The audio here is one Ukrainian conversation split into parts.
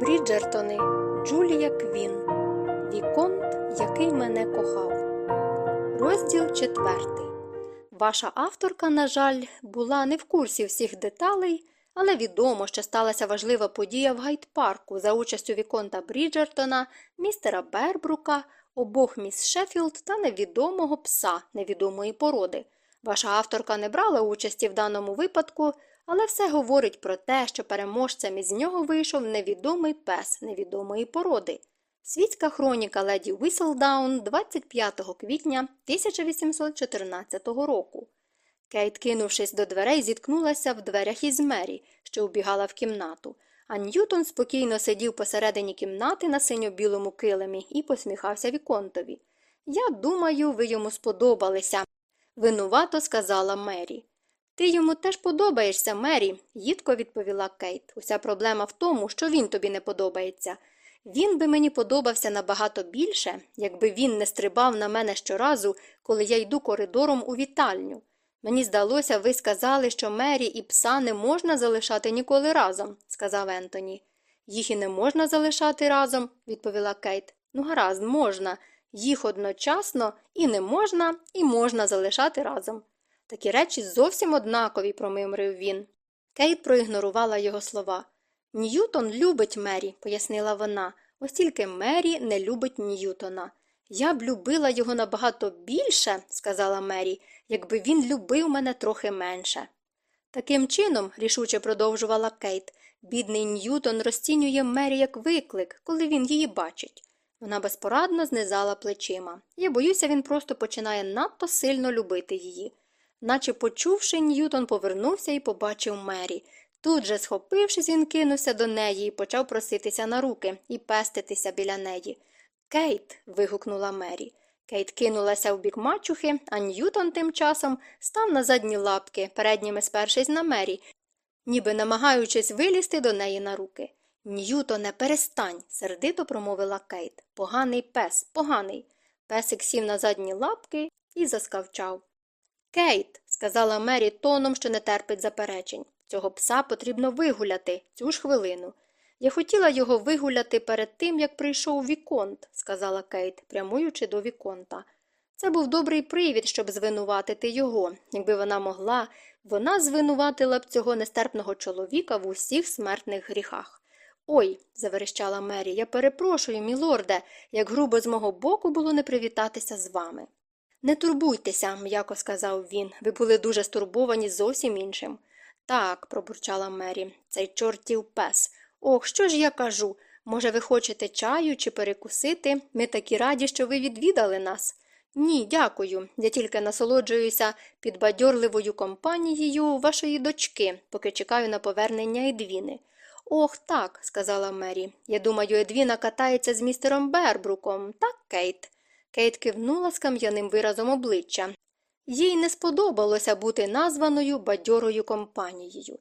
Бріджертони Джулія Квін Віконт, який мене кохав. Розділ четвертий. Ваша авторка, на жаль, була не в курсі всіх деталей, але відомо, що сталася важлива подія в гайд-парку за участю Віконта Бріджертона, містера Бербрука, обох міс Шеффілд та невідомого пса невідомої породи. Ваша авторка не брала участі в даному випадку, але все говорить про те, що переможцем із нього вийшов невідомий пес невідомої породи. Світська хроніка леді Віслдаун 25 квітня 1814 року. Кейт, кинувшись до дверей, зіткнулася в дверях із Мері, що вбігала в кімнату, а Ньютон спокійно сидів посередині кімнати на синьо-білому килимі і посміхався Віконтові. Я думаю, ви йому сподобалися, винувато сказала Мері. Ти йому теж подобаєшся, Мері, їдко відповіла Кейт. Уся проблема в тому, що він тобі не подобається. Він би мені подобався набагато більше, якби він не стрибав на мене щоразу, коли я йду коридором у вітальню. Мені здалося, ви сказали, що Мері і пса не можна залишати ніколи разом, сказав Ентоні. Їх і не можна залишати разом, відповіла Кейт. Ну, гаразд, можна. Їх одночасно і не можна, і можна залишати разом. Такі речі зовсім однакові, промимрив він. Кейт проігнорувала його слова. Ньютон любить Мері, пояснила вона, ось тільки Мері не любить Ньютона. Я б любила його набагато більше, сказала Мері, якби він любив мене трохи менше. Таким чином, рішуче продовжувала Кейт, бідний Ньютон розцінює Мері як виклик, коли він її бачить. Вона безпорадно знизала плечима. Я боюся, він просто починає надто сильно любити її. Наче почувши, Ньютон повернувся і побачив Мері. Тут же, схопившись, він кинувся до неї і почав проситися на руки і пеститися біля неї. Кейт. вигукнула Мері. Кейт кинулася в бік мачухи, а Ньютон тим часом став на задні лапки, передніми спершись на Мері, ніби намагаючись вилізти до неї на руки. Ньютоне, перестань, сердито промовила Кейт. Поганий пес, поганий. Песик сів на задні лапки і заскавчав. Кейт, сказала Мері тоном, що не терпить заперечень. Цього пса потрібно вигуляти цю ж хвилину. Я хотіла його вигуляти перед тим, як прийшов Віконт, сказала Кейт, прямуючи до Віконта. Це був добрий привід, щоб звинуватити його. Якби вона могла, вона звинуватила б цього нестерпного чоловіка в усіх смертних гріхах. Ой, заверещала Мері, я перепрошую, мілорде, як грубо з мого боку було не привітатися з вами. Не турбуйтеся, м'яко сказав він. Ви були дуже стурбовані зовсім іншим. Так, пробурчала Мері, цей чортів пес. Ох, що ж я кажу? Може, ви хочете чаю чи перекусити? Ми такі раді, що ви відвідали нас. Ні, дякую. Я тільки насолоджуюся підбадьорливою компанією вашої дочки, поки чекаю на повернення Едвіни. Ох, так, сказала Мері. Я думаю, Едвіна катається з містером Бербруком, так, Кейт? Кейт кивнула з кам'яним виразом обличчя. Їй не сподобалося бути названою бадьорою компанією.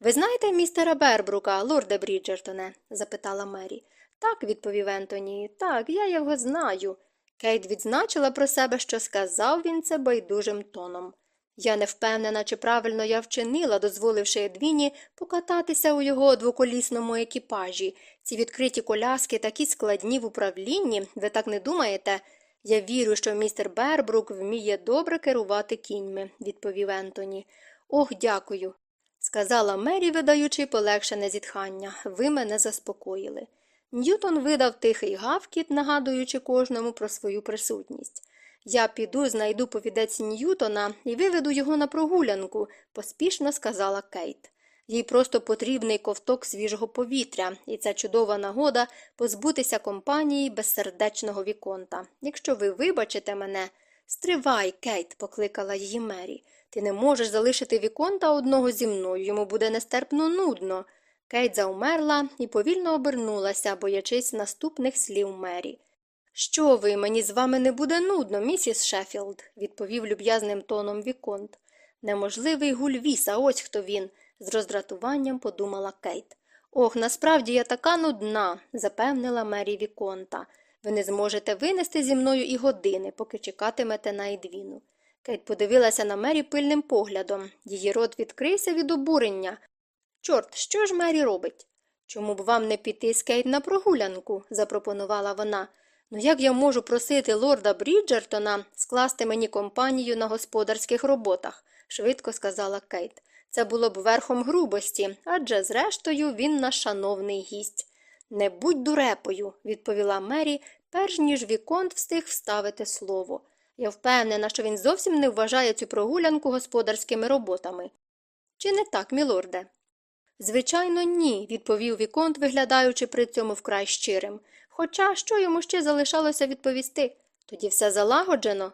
Ви знаєте містера Бербрука, лорде Бріджертоне? запитала Мері. Так, відповів Ентоні, так, я його знаю. Кейт відзначила про себе, що сказав він це байдужим тоном. Я не впевнена, чи правильно я вчинила, дозволивши Едвіні покататися у його двоколісному екіпажі. Ці відкриті коляски такі складні в управлінні, ви так не думаєте? Я вірю, що містер Бербрук вміє добре керувати кіньми, відповів Ентоні. Ох, дякую, сказала Мері, видаючи полегшене зітхання. Ви мене заспокоїли. Ньютон видав тихий гавкіт, нагадуючи кожному про свою присутність. Я піду, знайду повідець Ньютона і виведу його на прогулянку, поспішно сказала Кейт. Їй просто потрібний ковток свіжого повітря, і це чудова нагода позбутися компанії безсердечного віконта. Якщо ви вибачите мене, стривай, Кейт, покликала її Мері. Ти не можеш залишити віконта одного зі мною, йому буде нестерпно нудно. Кейт завмерла і повільно обернулася, боячись наступних слів Мері. Що ви, мені з вами не буде нудно, місіс Шеффілд», – відповів люб'язним тоном Віконт. Неможливий гульвіса, ось хто він, з роздратуванням подумала Кейт. Ох, насправді я така нудна, запевнила Мері Віконта. Ви не зможете винести зі мною і години, поки чекатимете на Едвіну. Кейт подивилася на Мері пильним поглядом. Її рот відкрився від обурення. Чорт, що ж Мері робить? Чому б вам не піти з Кейт на прогулянку? запропонувала вона. Ну як я можу просити лорда Бріджертона скласти мені компанію на господарських роботах? швидко сказала Кейт. Це було б верхом грубості, адже, зрештою, він наш шановний гість. Не будь дурепою, відповіла Мері, перш ніж Віконт встиг вставити слово. Я впевнена, що він зовсім не вважає цю прогулянку господарськими роботами. Чи не так, мілорде? Звичайно, ні, відповів Віконт, виглядаючи при цьому вкрай щирим. Хоча що йому ще залишалося відповісти? Тоді все залагоджено,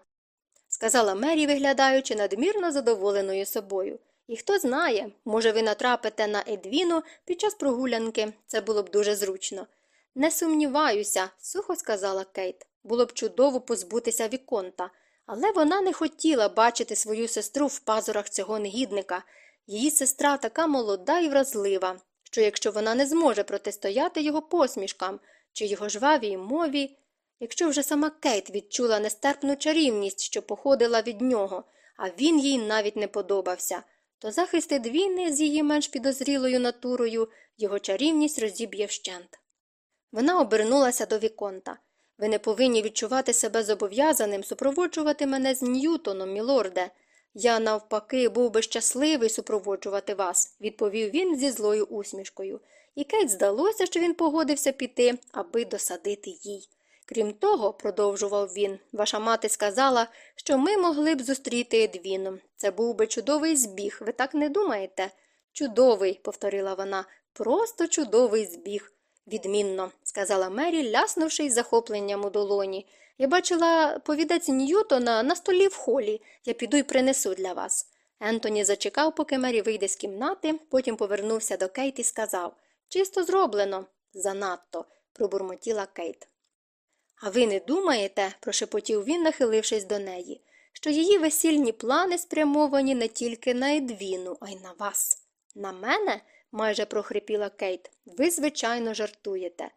сказала Мері, виглядаючи надмірно задоволеною собою. І хто знає, може, ви натрапите на Едвіну під час прогулянки, це було б дуже зручно. Не сумніваюся, сухо сказала Кейт. Було б чудово позбутися Віконта, але вона не хотіла бачити свою сестру в пазурах цього негідника. Її сестра така молода і вразлива, що якщо вона не зможе протистояти його посмішкам чи його жвавій мові, якщо вже сама Кейт відчула нестерпну чарівність, що походила від нього, а він їй навіть не подобався, то захист Едвіни з її менш підозрілою натурою його чарівність розіб'є вщент. Вона обернулася до Віконта. Ви не повинні відчувати себе зобов'язаним супроводжувати мене з Ньютоном, мілорде. Я, навпаки, був би щасливий супроводжувати вас, відповів він зі злою усмішкою, і Кейт здалося, що він погодився піти, аби досадити їй. Крім того, продовжував він, ваша мати сказала, що ми могли б зустріти Едвіну. Це був би чудовий збіг, ви так не думаєте? Чудовий, повторила вона, просто чудовий збіг. Відмінно, сказала Мері, ляснувши із захопленням у долоні. Я бачила повідець Ньютона на столі в холі. Я піду й принесу для вас. Ентоні зачекав, поки Мері вийде з кімнати, потім повернувся до Кейт і сказав Чисто зроблено. Занадто, пробурмотіла Кейт. А ви не думаєте, прошепотів він, нахилившись до неї, що її весільні плани спрямовані не тільки на Едвіну, а й на вас. На мене? майже прохрипіла Кейт. Ви, звичайно, жартуєте.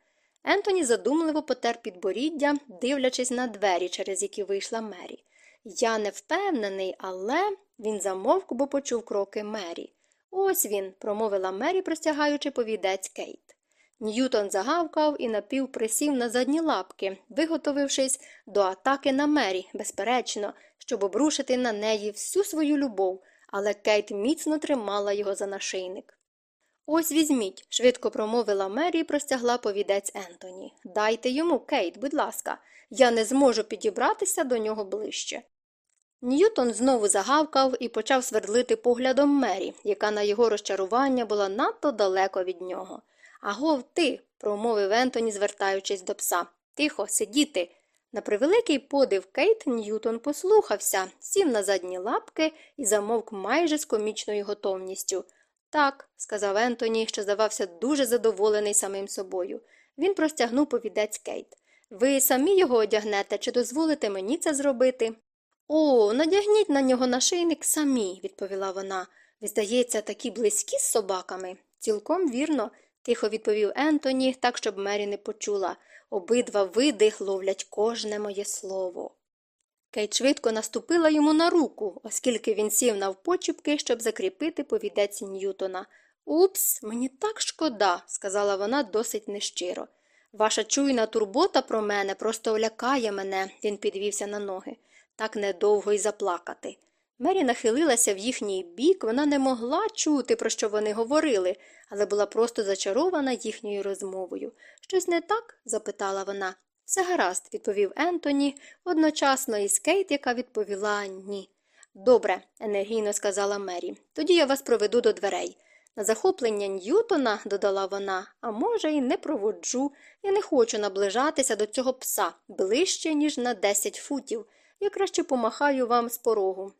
Ентоні задумливо потер підборіддя, дивлячись на двері, через які вийшла Мері. Я не впевнений, але він замовк, бо почув кроки Мері. Ось він, промовила Мері, простягаючи повідець Кейт. Ньютон загавкав і напів присів на задні лапки, виготовившись до атаки на Мері, безперечно, щоб обрушити на неї всю свою любов, але Кейт міцно тримала його за нашийник. Ось візьміть, швидко промовила Мері і простягла повідець Ентоні. Дайте йому, Кейт, будь ласка, я не зможу підібратися до нього ближче. Ньютон знову загавкав і почав свердлити поглядом Мері, яка на його розчарування була надто далеко від нього. Агов, ти, промовив Ентоні, звертаючись до пса. Тихо, сидіти. На превеликий подив Кейт Ньютон послухався, сів на задні лапки і замовк майже з комічною готовністю. Так, сказав Ентоні, що здавався дуже задоволений самим собою. Він простягнув повідець Кейт. Ви самі його одягнете чи дозволите мені це зробити? О, надягніть на нього нашийник самі, відповіла вона. Ви, здається, такі близькі з собаками. Цілком вірно, тихо відповів Ентоні, так, щоб Мері не почула. Обидва види ловлять кожне моє слово. Кейт швидко наступила йому на руку, оскільки він сів навпочіпки, щоб закріпити повідець Ньютона. Упс, мені так шкода, сказала вона досить нещиро. Ваша чуйна турбота про мене просто лякає мене, він підвівся на ноги. Так недовго й заплакати. Мері нахилилася в їхній бік, вона не могла чути, про що вони говорили, але була просто зачарована їхньою розмовою. Щось не так? запитала вона. Все гаразд, відповів Ентоні, одночасно із Кейт, яка відповіла ні. Добре, енергійно сказала Мері. Тоді я вас проведу до дверей. На захоплення Ньютона, додала вона, а може, й не проводжу. Я не хочу наближатися до цього пса ближче, ніж на десять футів. Я краще помахаю вам з порогу.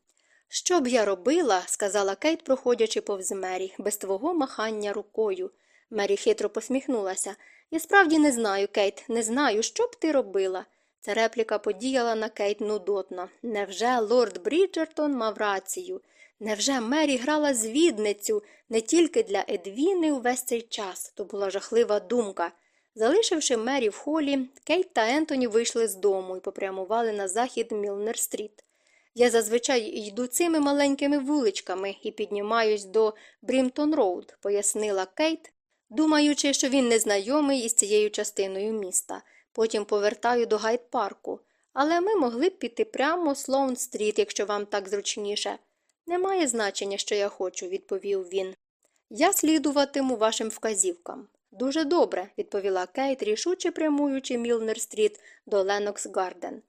Що б я робила, сказала Кейт, проходячи повз Мері, без твого махання рукою. Мері хитро посміхнулася. Я справді не знаю, Кейт, не знаю, що б ти робила. Ця репліка подіяла на Кейт нудотно. Невже лорд Бріджертон мав рацію? Невже Мері грала звідницю не тільки для Едвіни увесь цей час? То була жахлива думка. Залишивши Мері в холі, Кейт та Ентоні вийшли з дому і попрямували на захід Мілнер-стріт. Я зазвичай йду цими маленькими вуличками і піднімаюсь до Брімтон Роуд, пояснила Кейт, думаючи, що він незнайомий із цією частиною міста. Потім повертаю до гайд-парку. Але ми могли б піти прямо Слоун стріт, якщо вам так зручніше. Немає значення, що я хочу, відповів він. Я слідуватиму вашим вказівкам. Дуже добре, відповіла Кейт, рішуче прямуючи Мілнер стріт до Ленокс Гарден.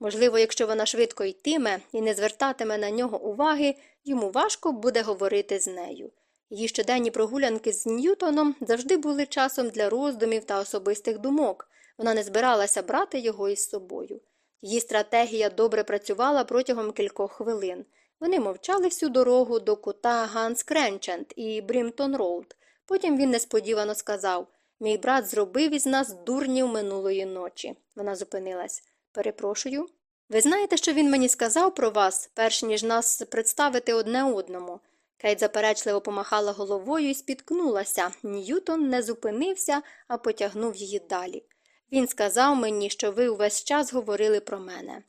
Можливо, якщо вона швидко йтиме і не звертатиме на нього уваги, йому важко буде говорити з нею. Її щоденні прогулянки з Ньютоном завжди були часом для роздумів та особистих думок. Вона не збиралася брати його із собою. Її стратегія добре працювала протягом кількох хвилин. Вони мовчали всю дорогу до кута Ганс Кресент і Брімтон Роуд. Потім він несподівано сказав Мій брат зробив із нас дурнів минулої ночі. Вона зупинилась. Перепрошую. Ви знаєте, що він мені сказав про вас, перш ніж нас представити одне одному. Кейт заперечливо помахала головою і спіткнулася. Ньютон не зупинився, а потягнув її далі. Він сказав мені, що ви увесь час говорили про мене.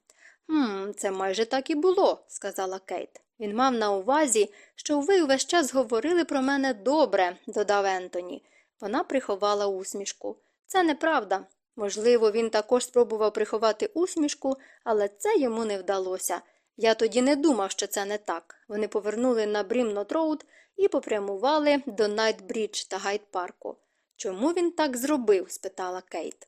«Хм, це майже так і було, сказала Кейт. Він мав на увазі, що ви увесь час говорили про мене добре, додав Ентоні. Вона приховала усмішку. Це неправда. Можливо, він також спробував приховати усмішку, але це йому не вдалося. Я тоді не думав, що це не так. Вони повернули на Брімтон Роуд і попрямували до Найтбрідж та Гайд-парку. Чому він так зробив? спитала Кейт.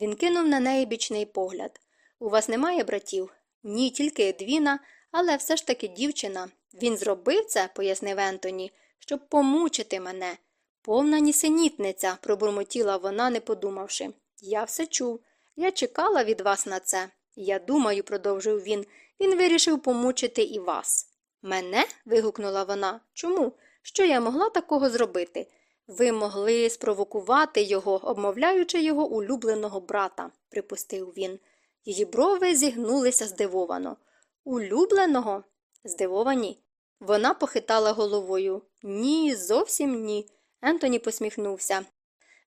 Він кинув на неї бічний погляд. У вас немає братів? Ні, тільки Едвіна, але все ж таки дівчина. Він зробив це, пояснив Ентоні, щоб помучити мене. Повна нісенітниця, пробурмотіла вона, не подумавши. Я все чув. Я чекала від вас на це. Я думаю, продовжив він, він вирішив помучити і вас. Мене? вигукнула вона. Чому? Що я могла такого зробити? Ви могли спровокувати його, обмовляючи його улюбленого брата, припустив він. Її брови зігнулися здивовано. Улюбленого? Здивовані. Вона похитала головою. Ні, зовсім ні. Ентоні посміхнувся.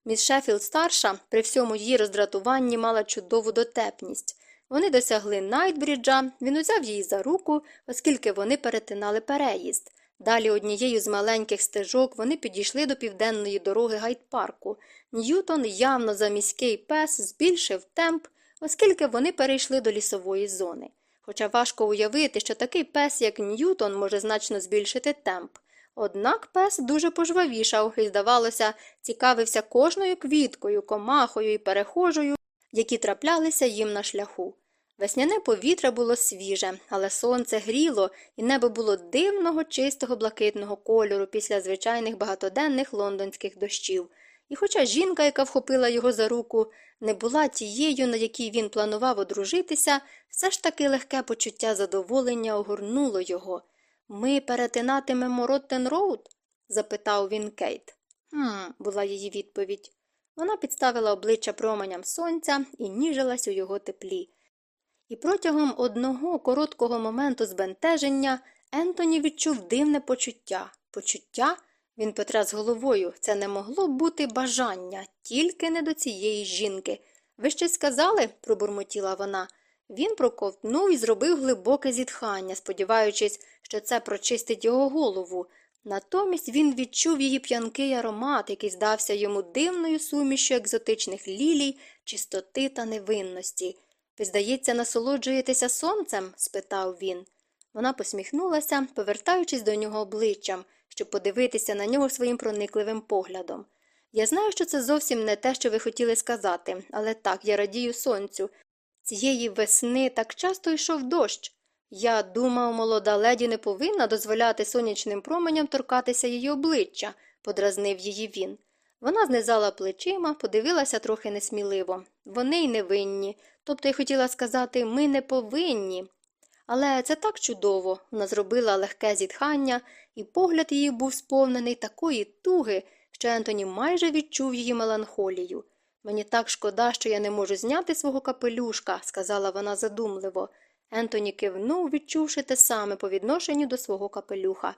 Міс Шеффілд старша, при всьому її роздратуванні, мала чудову дотепність. Вони досягли Найтбріджа, він узяв її за руку, оскільки вони перетинали переїзд. Далі однією з маленьких стежок вони підійшли до південної дороги гайд-парку. Ньютон, явно заміський пес, збільшив темп, оскільки вони перейшли до лісової зони. Хоча важко уявити, що такий пес, як Ньютон, може значно збільшити темп. Однак пес дуже пожвавішав і, здавалося, цікавився кожною квіткою, комахою і перехожою, які траплялися їм на шляху. Весняне повітря було свіже, але сонце гріло, і небо було дивного, чистого блакитного кольору після звичайних багатоденних лондонських дощів. І хоча жінка, яка вхопила його за руку, не була тією, на якій він планував одружитися, все ж таки легке почуття задоволення огорнуло його. Ми перетинатимемо Роттен Роуд? запитав він Кейт. «Хм», – була її відповідь. Вона підставила обличчя променям сонця і ніжилась у його теплі. І протягом одного короткого моменту збентеження Ентоні відчув дивне почуття. Почуття? Він потряс головою. Це не могло бути бажання, тільки не до цієї жінки. Ви щось сказали? пробурмотіла вона. Він проковтнув і зробив глибоке зітхання, сподіваючись, що це прочистить його голову. Натомість він відчув її п'янкий аромат, який здався йому дивною сумішю екзотичних лілій, чистоти та невинності. Ви, здається, насолоджуєтеся сонцем? спитав він. Вона посміхнулася, повертаючись до нього обличчям, щоб подивитися на нього своїм проникливим поглядом. Я знаю, що це зовсім не те, що ви хотіли сказати, але так, я радію сонцю. Цієї весни так часто йшов дощ. Я думав, молода леді не повинна дозволяти сонячним променям торкатися її обличчя, подразнив її він. Вона знизала плечима, подивилася трохи несміливо. Вони й не винні. Тобто я хотіла сказати, ми не повинні. Але це так чудово. Вона зробила легке зітхання, і погляд її був сповнений такої туги, що Ентоні майже відчув її меланхолію. Мені так шкода, що я не можу зняти свого капелюшка, сказала вона задумливо. Ентоні кивнув, відчувши те саме по відношенню до свого капелюха.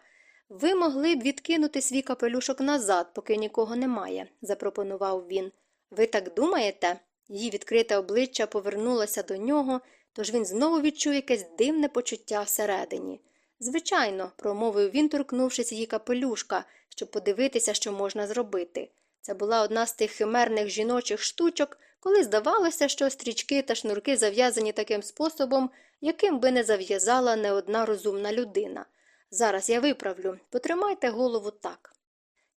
Ви могли б відкинути свій капелюшок назад, поки нікого немає, запропонував він. Ви так думаєте? Її відкрите обличчя повернулося до нього, тож він знову відчув якесь дивне почуття всередині. Звичайно, промовив він, торкнувшись її капелюшка, щоб подивитися, що можна зробити. Це була одна з тих химерних жіночих штучок, коли здавалося, що стрічки та шнурки зав'язані таким способом, яким би не зав'язала не одна розумна людина. Зараз я виправлю, потримайте голову так.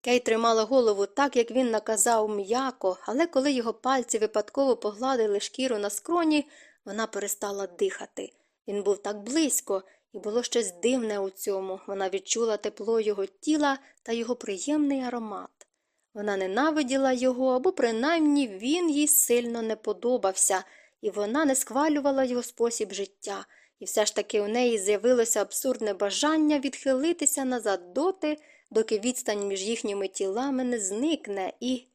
Кей тримала голову так, як він наказав м'яко, але коли його пальці випадково погладили шкіру на скроні, вона перестала дихати. Він був так близько, і було щось дивне у цьому. Вона відчула тепло його тіла та його приємний аромат. Вона ненавиділа його, або принаймні він їй сильно не подобався, і вона не схвалювала його спосіб життя, і все ж таки у неї з'явилося абсурдне бажання відхилитися назад доти, доки відстань між їхніми тілами не зникне, і.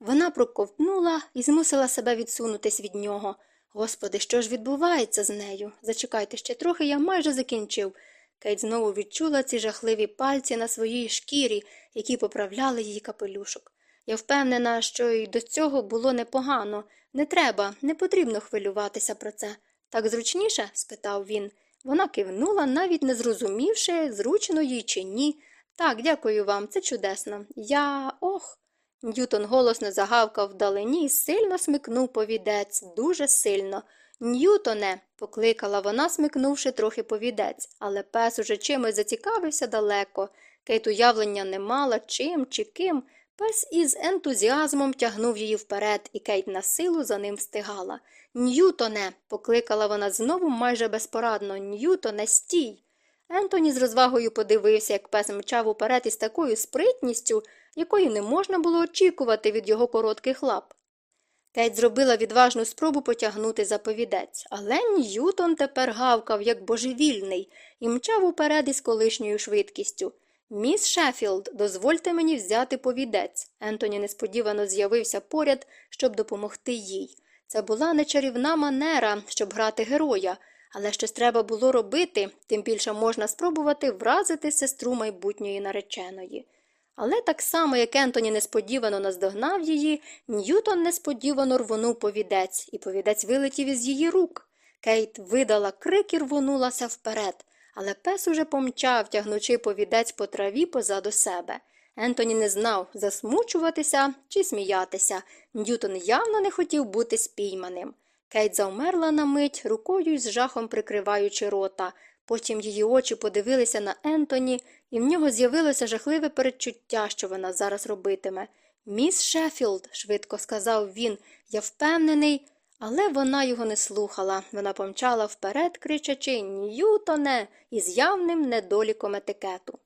Вона проковтнула і змусила себе відсунутись від нього. Господи, що ж відбувається з нею? Зачекайте ще трохи, я майже закінчив. Кейт знову відчула ці жахливі пальці на своїй шкірі, які поправляли її капелюшок. Я впевнена, що й до цього було непогано. Не треба, не потрібно хвилюватися про це. Так зручніше? спитав він. Вона кивнула, навіть не зрозумівши, зручно їй чи ні. Так, дякую вам, це чудесно. Я. ох. Ньютон голосно загавкав вдалині і сильно смикнув повідець, дуже сильно. Ньютоне, покликала вона, смикнувши трохи повідець, але пес уже чимось зацікавився далеко. Кейт уявлення не мала, чим чи ким. Пес із ентузіазмом тягнув її вперед, і Кейт насилу за ним встигала. Ньютоне, покликала вона знову майже безпорадно. Ньютоне, стій. Ентоні з розвагою подивився, як пес мчав уперед із такою спритністю, якої не можна було очікувати від його коротких лап. Кейт зробила відважну спробу потягнути за повідець, але Ньютон тепер гавкав, як божевільний, і мчав уперед із колишньою швидкістю. Міс Шеффілд, дозвольте мені взяти повідець. Ентоні несподівано з'явився поряд, щоб допомогти їй. Це була не чарівна манера, щоб грати героя, але щось треба було робити, тим більше можна спробувати вразити сестру майбутньої нареченої. Але так само, як Ентоні несподівано наздогнав її, Ньютон несподівано рвонув повідець, і повідець вилетів із її рук. Кейт видала крик і рвонулася вперед, але пес уже помчав, тягнучи повідець по траві позаду себе. Ентоні не знав, засмучуватися чи сміятися. Ньютон явно не хотів бути спійманим. Кейт завмерла на мить, рукою з жахом прикриваючи рота. Потім її очі подивилися на Ентоні, і в нього з'явилося жахливе передчуття, що вона зараз робитиме. Міс Шеффілд, швидко сказав він, я впевнений, але вона його не слухала. Вона помчала вперед, кричачи Ньютоне, із явним недоліком етикету.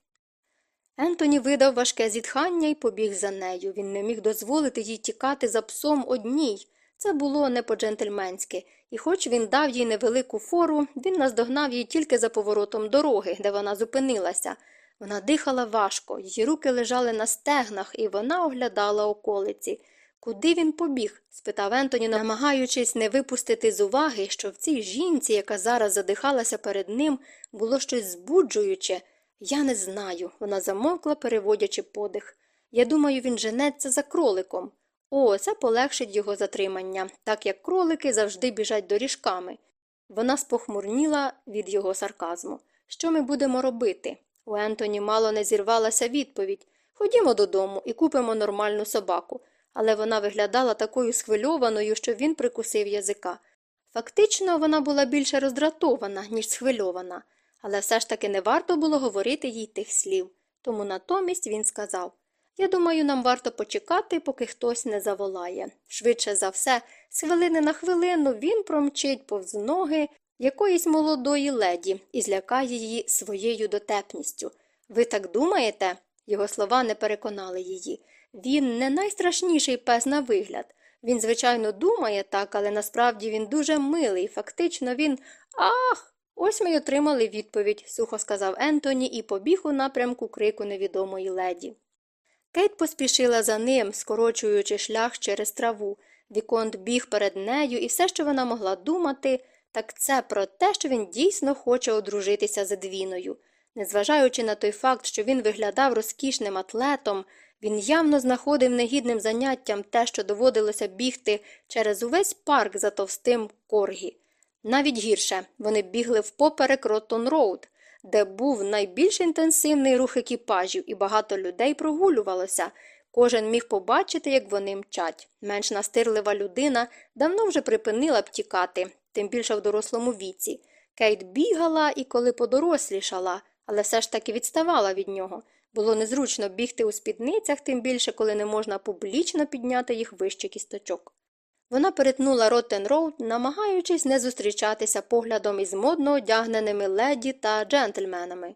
Ентоні видав важке зітхання і побіг за нею. Він не міг дозволити їй тікати за псом одній. Це було не по-джентльменськи, і хоч він дав їй невелику фору, він наздогнав її тільки за поворотом дороги, де вона зупинилася. Вона дихала важко, її руки лежали на стегнах, і вона оглядала околиці. Куди він побіг? спитав Ентоні, намагаючись не випустити з уваги, що в цій жінці, яка зараз задихалася перед ним, було щось збуджуюче. Я не знаю. Вона замовкла, переводячи подих. Я думаю, він женеться за кроликом. О, це полегшить його затримання, так як кролики завжди біжать доріжками. Вона спохмурніла від його сарказму. Що ми будемо робити? У Ентоні мало не зірвалася відповідь Ходімо додому і купимо нормальну собаку. Але вона виглядала такою схвильованою, що він прикусив язика. Фактично, вона була більше роздратована, ніж схвильована, але все ж таки не варто було говорити їй тих слів. Тому натомість він сказав Я думаю, нам варто почекати, поки хтось не заволає. Швидше за все, з хвилини на хвилину він промчить повз ноги якоїсь молодої леді і злякає її своєю дотепністю. Ви так думаєте? Його слова не переконали її. Він не найстрашніший пес на вигляд. Він, звичайно, думає так, але насправді він дуже милий. Фактично він. Ах! Ось ми й отримали відповідь, сухо сказав Ентоні і побіг у напрямку крику невідомої леді. Кейт поспішила за ним, скорочуючи шлях через траву. Віконт біг перед нею, і все, що вона могла думати, так це про те, що він дійсно хоче одружитися з Едвіною. Незважаючи на той факт, що він виглядав розкішним атлетом, він явно знаходив негідним заняттям те, що доводилося бігти через увесь парк за товстим коргі. Навіть гірше вони бігли впоперек Роттен Роуд, де був найбільш інтенсивний рух екіпажів, і багато людей прогулювалося. Кожен міг побачити, як вони мчать. Менш настирлива людина давно вже припинила б тікати, тим більше в дорослому віці. Кейт бігала і коли подорослішала, але все ж таки відставала від нього. Було незручно бігти у спідницях, тим більше, коли не можна публічно підняти їх вище кісточок. Вона перетнула Роттен Роуд, намагаючись не зустрічатися поглядом із модно одягненими леді та джентльменами,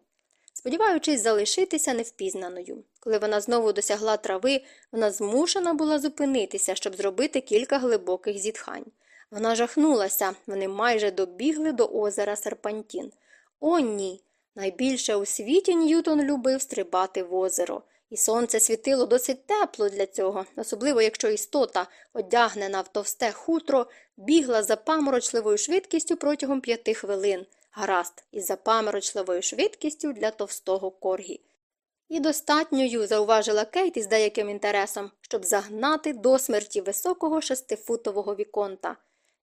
сподіваючись залишитися невпізнаною. Коли вона знову досягла трави, вона змушена була зупинитися, щоб зробити кілька глибоких зітхань. Вона жахнулася, вони майже добігли до озера Серпантін. О, ні! Найбільше у світі Ньютон любив стрибати в озеро, і сонце світило досить тепло для цього, особливо якщо істота, одягнена в товсте хутро, бігла за паморочливою швидкістю протягом п'яти хвилин, гаразд, із запаморочливою швидкістю для товстого коргі. І достатньою, зауважила Кейт із деяким інтересом, щоб загнати до смерті високого шестифутового віконта.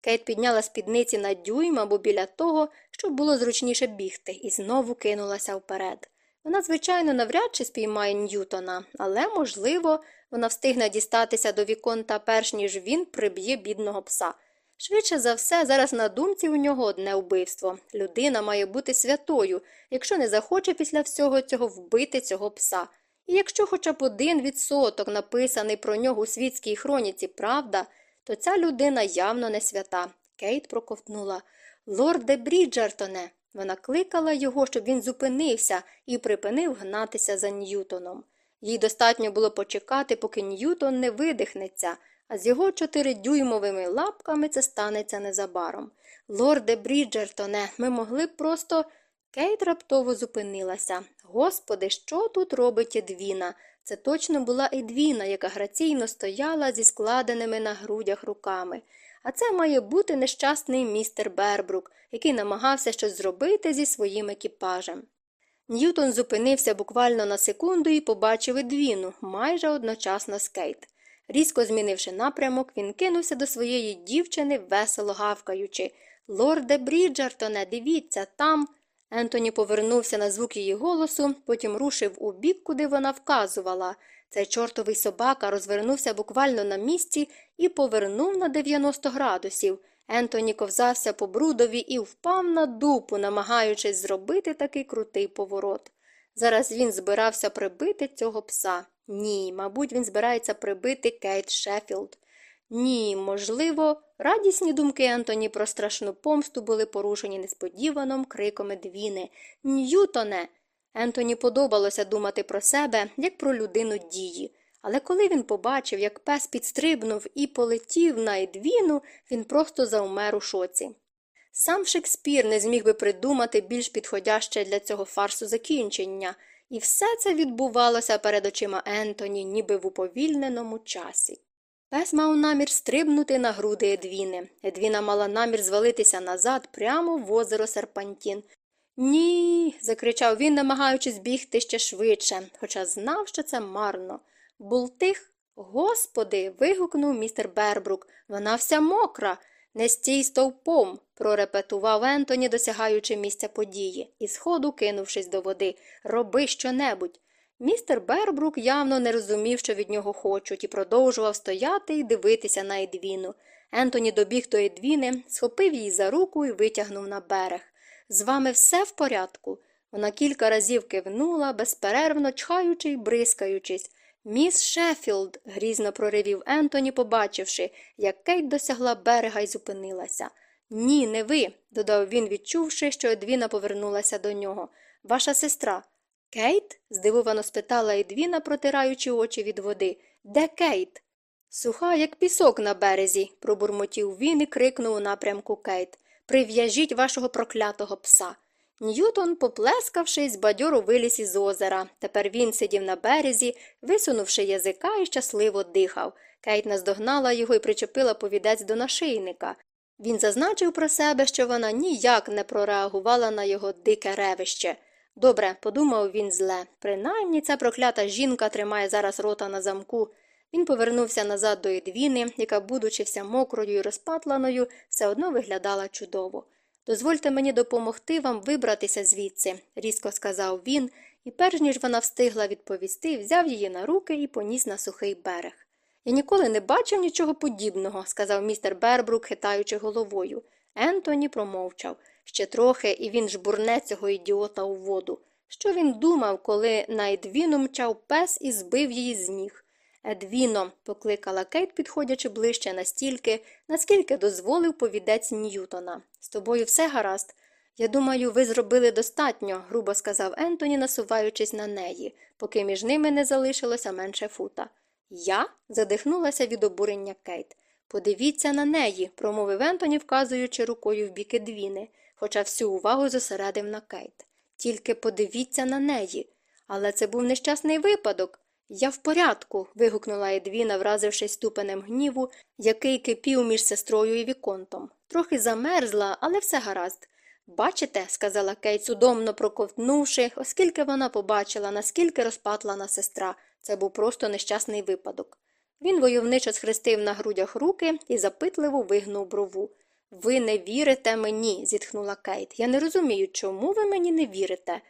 Кейт підняла спідниці на дюйм або біля того, щоб було зручніше бігти, і знову кинулася вперед. Вона, звичайно, навряд чи спіймає Ньютона, але, можливо, вона встигне дістатися до віконта, перш ніж він приб'є бідного пса. Швидше за все, зараз на думці у нього одне вбивство. Людина має бути святою, якщо не захоче після всього цього вбити цього пса. І якщо хоча б один відсоток написаний про нього у світській хроніці правда, то ця людина явно не свята. Кейт проковтнула. Лорде Бріджертоне. Вона кликала його, щоб він зупинився і припинив гнатися за Ньютоном. Їй достатньо було почекати, поки Ньютон не видихнеться, а з його чотиридюймовими лапками це станеться незабаром. Лорде Бріджертоне, ми могли б просто. Кейт раптово зупинилася. Господи, що тут робить Едвіна? Це точно була Едвіна, яка граційно стояла зі складеними на грудях руками. А це має бути нещасний містер Бербрук, який намагався щось зробити зі своїм екіпажем. Ньютон зупинився буквально на секунду і побачив Едвіну майже одночасно з Кейт. Різко змінивши напрямок, він кинувся до своєї дівчини, весело гавкаючи Лорде Бріджертоне, дивіться, там. Ентоні повернувся на звук її голосу, потім рушив у бік, куди вона вказувала. Цей чортовий собака розвернувся буквально на місці і повернув на 90 градусів. Ентоні ковзався по брудові і впав на дупу, намагаючись зробити такий крутий поворот. Зараз він збирався прибити цього пса. Ні, мабуть, він збирається прибити Кейт Шеффілд. Ні, можливо, радісні думки Ентоні про страшну помсту були порушені несподіваним криком Едвіни. Ньютоне. Ентоні подобалося думати про себе, як про людину дії. Але коли він побачив, як пес підстрибнув і полетів на Едвіну, він просто завмер у шоці. Сам Шекспір не зміг би придумати більш підходяще для цього фарсу закінчення, і все це відбувалося перед очима Ентоні, ніби в уповільненому часі. Пес мав намір стрибнути на груди Едвіни. Едвіна мала намір звалитися назад прямо в озеро Серпантін. Ні. закричав він, намагаючись бігти ще швидше, хоча знав, що це марно. Бултих. Господи. вигукнув містер Бербрук. Вона вся мокра. Не стій стовпом, прорепетував Ентоні, досягаючи місця події, і сходу кинувшись до води. Роби щонебудь. Містер Бербрук явно не розумів, що від нього хочуть, і продовжував стояти і дивитися на Едвіну. Ентоні добіг до Едвіни, схопив її за руку і витягнув на берег. З вами все в порядку. Вона кілька разів кивнула, безперервно чхаючи й бризкаючись. Міс Шеффілд, грізно проревів Ентоні, побачивши, як Кейт досягла берега і зупинилася. Ні, не ви, додав він, відчувши, що Едвіна повернулася до нього. Ваша сестра. Кейт? здивовано спитала Едвіна, протираючи очі від води. Де Кейт? Суха, як пісок на березі, пробурмотів він і крикнув у напрямку Кейт. Прив'яжіть вашого проклятого пса. Ньютон, поплескавшись, бадьоро виліз із озера. Тепер він сидів на березі, висунувши язика і щасливо дихав. Кейт наздогнала його і причепила повідець до нашийника. Він зазначив про себе, що вона ніяк не прореагувала на його дике ревище. Добре, подумав він зле. Принаймні ця проклята жінка тримає зараз рота на замку. Він повернувся назад до Едвіни, яка, будучи вся мокрою і розпатланою, все одно виглядала чудово. Дозвольте мені допомогти вам вибратися звідси, різко сказав він, і перш ніж вона встигла відповісти, взяв її на руки і поніс на сухий берег. Я ніколи не бачив нічого подібного, сказав містер Бербрук, хитаючи головою. Ентоні промовчав. Ще трохи, і він жбурне цього ідіота у воду. Що він думав, коли на Едвіну мчав пес і збив її з ніг? Едвіно, покликала Кейт, підходячи ближче настільки, наскільки дозволив повідець Ньютона. З тобою все гаразд. Я думаю, ви зробили достатньо, грубо сказав Ентоні, насуваючись на неї, поки між ними не залишилося менше фута. Я? задихнулася від обурення Кейт. Подивіться на неї, промовив Ентоні, вказуючи рукою в бік Едвіни, хоча всю увагу зосередив на Кейт. Тільки подивіться на неї. Але це був нещасний випадок. Я в порядку. вигукнула Едвіна, вразившись ступенем гніву, який кипів між сестрою і Віконтом. Трохи замерзла, але все гаразд. Бачите, сказала Кейт, судомно проковтнувши, оскільки вона побачила, наскільки розпатлана сестра. Це був просто нещасний випадок. Він войовничо схрестив на грудях руки і запитливо вигнув брову. Ви не вірите мені, зітхнула Кейт. Я не розумію, чому ви мені не вірите.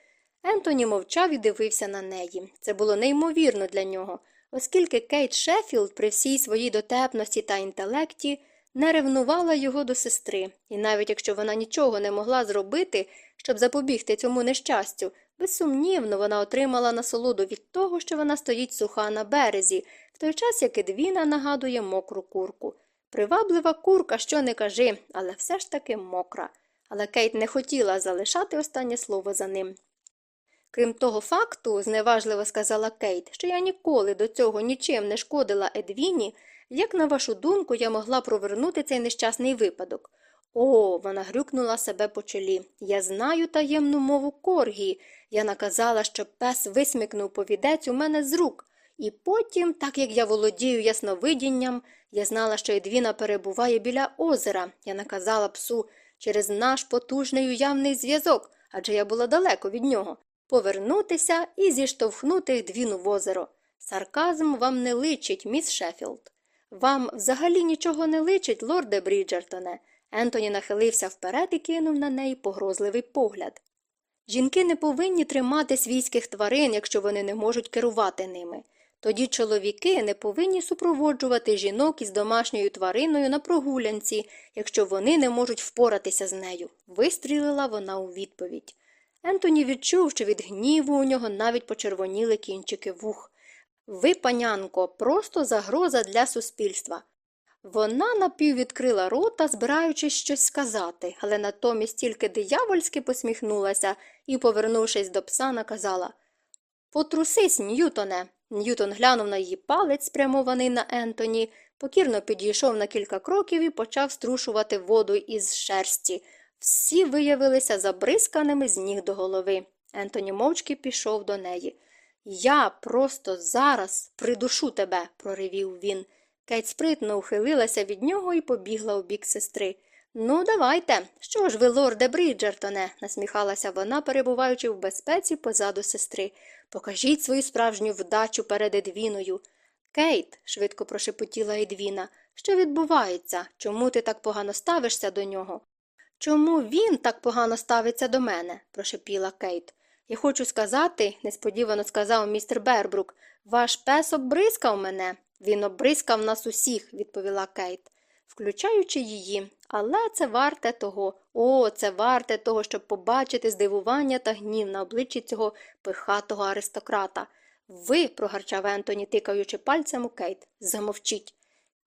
Ентоні мовчав і дивився на неї. Це було неймовірно для нього, оскільки Кейт Шеффілд при всій своїй дотепності та інтелекті не ревнувала його до сестри, і навіть якщо вона нічого не могла зробити, щоб запобігти цьому нещастю, безсумнівно вона отримала насолоду від того, що вона стоїть суха на березі, в той час як Едвіна нагадує мокру курку. Приваблива курка, що не кажи, але все ж таки мокра. Але Кейт не хотіла залишати останнє слово за ним. Крім того факту, зневажливо сказала Кейт, що я ніколи до цього нічим не шкодила Едвіні, як, на вашу думку, я могла провернути цей нещасний випадок? О, вона грюкнула себе по чолі. Я знаю таємну мову коргі. Я наказала, щоб пес висмикнув повідець у мене з рук. І потім, так як я володію ясновидінням, я знала, що Едвіна перебуває біля озера. Я наказала псу через наш потужний уявний зв'язок, адже я була далеко від нього, повернутися і зіштовхнути Едвіну в озеро. Сарказм вам не личить, міс Шеффілд. Вам взагалі нічого не личить, лорде Бріджертоне. Ентоні нахилився вперед і кинув на неї погрозливий погляд. Жінки не повинні тримати свійських тварин, якщо вони не можуть керувати ними. Тоді чоловіки не повинні супроводжувати жінок із домашньою твариною на прогулянці, якщо вони не можуть впоратися з нею. Вистрілила вона у відповідь. Ентоні відчув, що від гніву у нього навіть почервоніли кінчики вух. Ви, панянко, просто загроза для суспільства. Вона напіввідкрила рота, збираючись щось сказати, але натомість тільки диявольськи посміхнулася і, повернувшись до пса, наказала Потрусись, Ньютоне. Ньютон глянув на її палець, спрямований на Ентоні, покірно підійшов на кілька кроків і почав струшувати воду із шерсті. Всі виявилися забризканими з ніг до голови. Ентоні мовчки пішов до неї. Я просто зараз придушу тебе, проривів він. Кейт спритно ухилилася від нього і побігла у бік сестри. Ну, давайте. Що ж ви, лорде Бріджертоне, насміхалася вона, перебуваючи в безпеці позаду сестри. Покажіть свою справжню вдачу перед Едвіною. Кейт, швидко прошепотіла Едвіна, що відбувається? Чому ти так погано ставишся до нього? Чому він так погано ставиться до мене? прошипіла Кейт. Я хочу сказати, несподівано сказав містер Бербрук, ваш пес оббризкав мене. Він оббризкав нас усіх, відповіла Кейт, включаючи її. Але це варте того, о, це варте того, щоб побачити здивування та гнів на обличчі цього пихатого аристократа. Ви, прогарчав Ентоні, тикаючи пальцем у Кейт, замовчіть.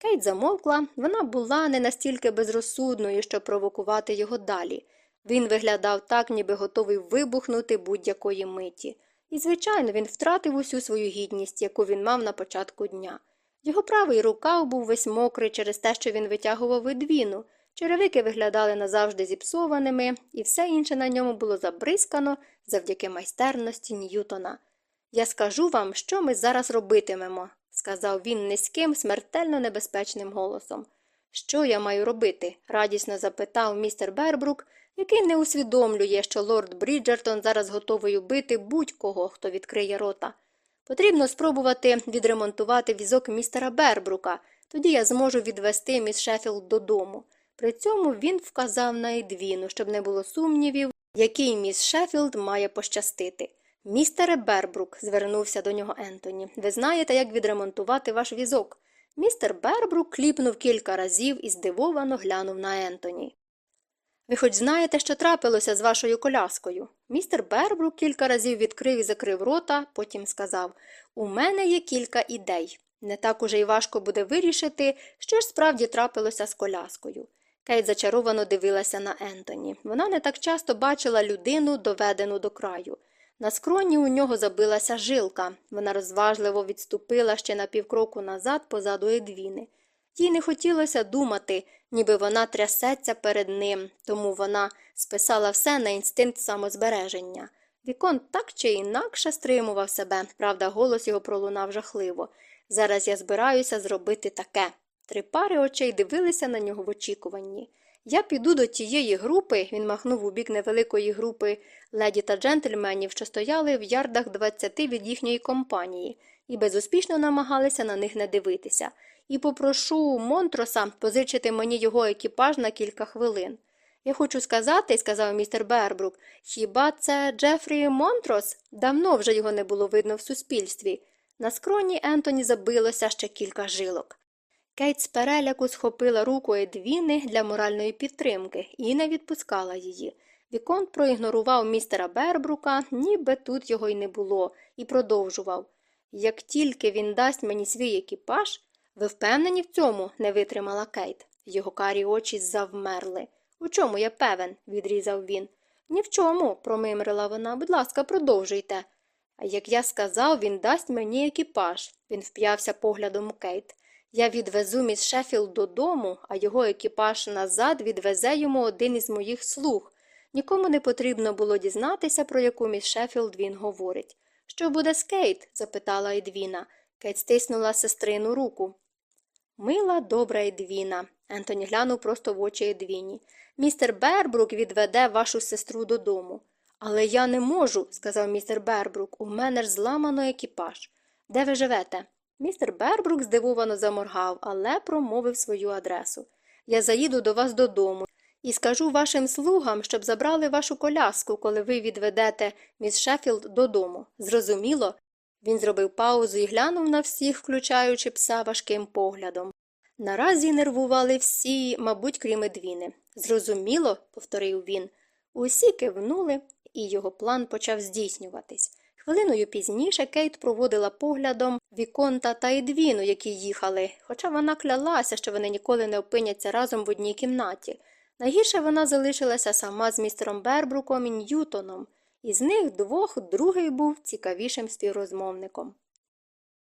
Кейт замовкла, вона була не настільки безрозсудною, щоб провокувати його далі. Він виглядав так, ніби готовий вибухнути будь-якої миті. І, звичайно, він втратив усю свою гідність, яку він мав на початку дня. Його правий рукав був весь мокрий через те, що він витягував видвіну. Черевики виглядали назавжди зіпсованими, і все інше на ньому було забризкано завдяки майстерності Ньютона. Я скажу вам, що ми зараз робитимемо, сказав він низьким, смертельно небезпечним голосом. Що я маю робити? радісно запитав містер Бербрук, який не усвідомлює, що лорд Бріджертон зараз готовий убити будь-кого, хто відкриє рота. Потрібно спробувати відремонтувати візок містера Бербрука, тоді я зможу відвезти міс Шеффілд додому. При цьому він вказав на Едвіну, щоб не було сумнівів, якій міс Шеффілд має пощастити. Містере Бербрук, звернувся до нього Ентоні, ви знаєте, як відремонтувати ваш візок. Містер Бербрук кліпнув кілька разів і здивовано глянув на Ентоні. Ви хоч знаєте, що трапилося з вашою коляскою? Містер Бербрук кілька разів відкрив і закрив рота, потім сказав У мене є кілька ідей. Не так уже й важко буде вирішити, що ж справді трапилося з коляскою. Кейт зачаровано дивилася на Ентоні. Вона не так часто бачила людину, доведену до краю. На скроні у нього забилася жилка. Вона розважливо відступила ще на півкроку назад позаду Едвіни. Їй не хотілося думати, ніби вона трясеться перед ним, тому вона списала все на інстинкт самозбереження. Вікон так чи інакше стримував себе, правда, голос його пролунав жахливо. Зараз я збираюся зробити таке. Три пари очей дивилися на нього в очікуванні. Я піду до тієї групи, він махнув у бік невеликої групи леді та джентльменів, що стояли в ярдах двадцяти від їхньої компанії, і безуспішно намагалися на них не дивитися, і попрошу Монтроса позичити мені його екіпаж на кілька хвилин. Я хочу сказати, сказав містер Бербрук, хіба це Джефрі Монтрос? Давно вже його не було видно в суспільстві. На скроні Ентоні забилося ще кілька жилок. Кейт з переляку схопила руку Едвіни для моральної підтримки і не відпускала її. Віконт проігнорував містера Бербрука, ніби тут його й не було, і продовжував Як тільки він дасть мені свій екіпаж, ви впевнені в цьому? не витримала Кейт. Його карі очі завмерли. У чому я певен? відрізав він. Ні в чому, промимрила вона. Будь ласка, продовжуйте. Як я сказав, він дасть мені екіпаж. Він вп'явся поглядом у Кейт. Я відвезу міс Шеффілд додому, а його екіпаж назад відвезе йому один із моїх слуг. Нікому не потрібно було дізнатися, про яку міс Шеффілд він говорить. Що буде з Кейт? запитала Едвіна. Кейт стиснула сестрину руку. Мила, добра Едвіна. Ентоні глянув просто в очі Едвіні. Містер Бербрук відвезе вашу сестру додому. Але я не можу, сказав містер Бербрук. У мене ж зламано екіпаж. Де ви живете? Містер Бербрук здивовано заморгав, але промовив свою адресу. Я заїду до вас додому і скажу вашим слугам, щоб забрали вашу коляску, коли ви відвезете міс Шеффілд додому. Зрозуміло? Він зробив паузу і глянув на всіх, включаючи пса важким поглядом. Наразі нервували всі, мабуть, крім Едвіни. Зрозуміло, повторив він. Усі кивнули, і його план почав здійснюватись. Хвилиною пізніше Кейт проводила поглядом віконта та Едвіну, які їхали, хоча вона клялася, що вони ніколи не опиняться разом в одній кімнаті. Найгірше вона залишилася сама з містером Бербруком і Ньютоном. Із них двох другий був цікавішим співрозмовником.